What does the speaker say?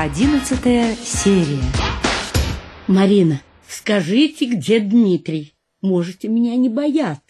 Одиннадцатая серия. Марина, скажите, где Дмитрий? Можете меня не бояться.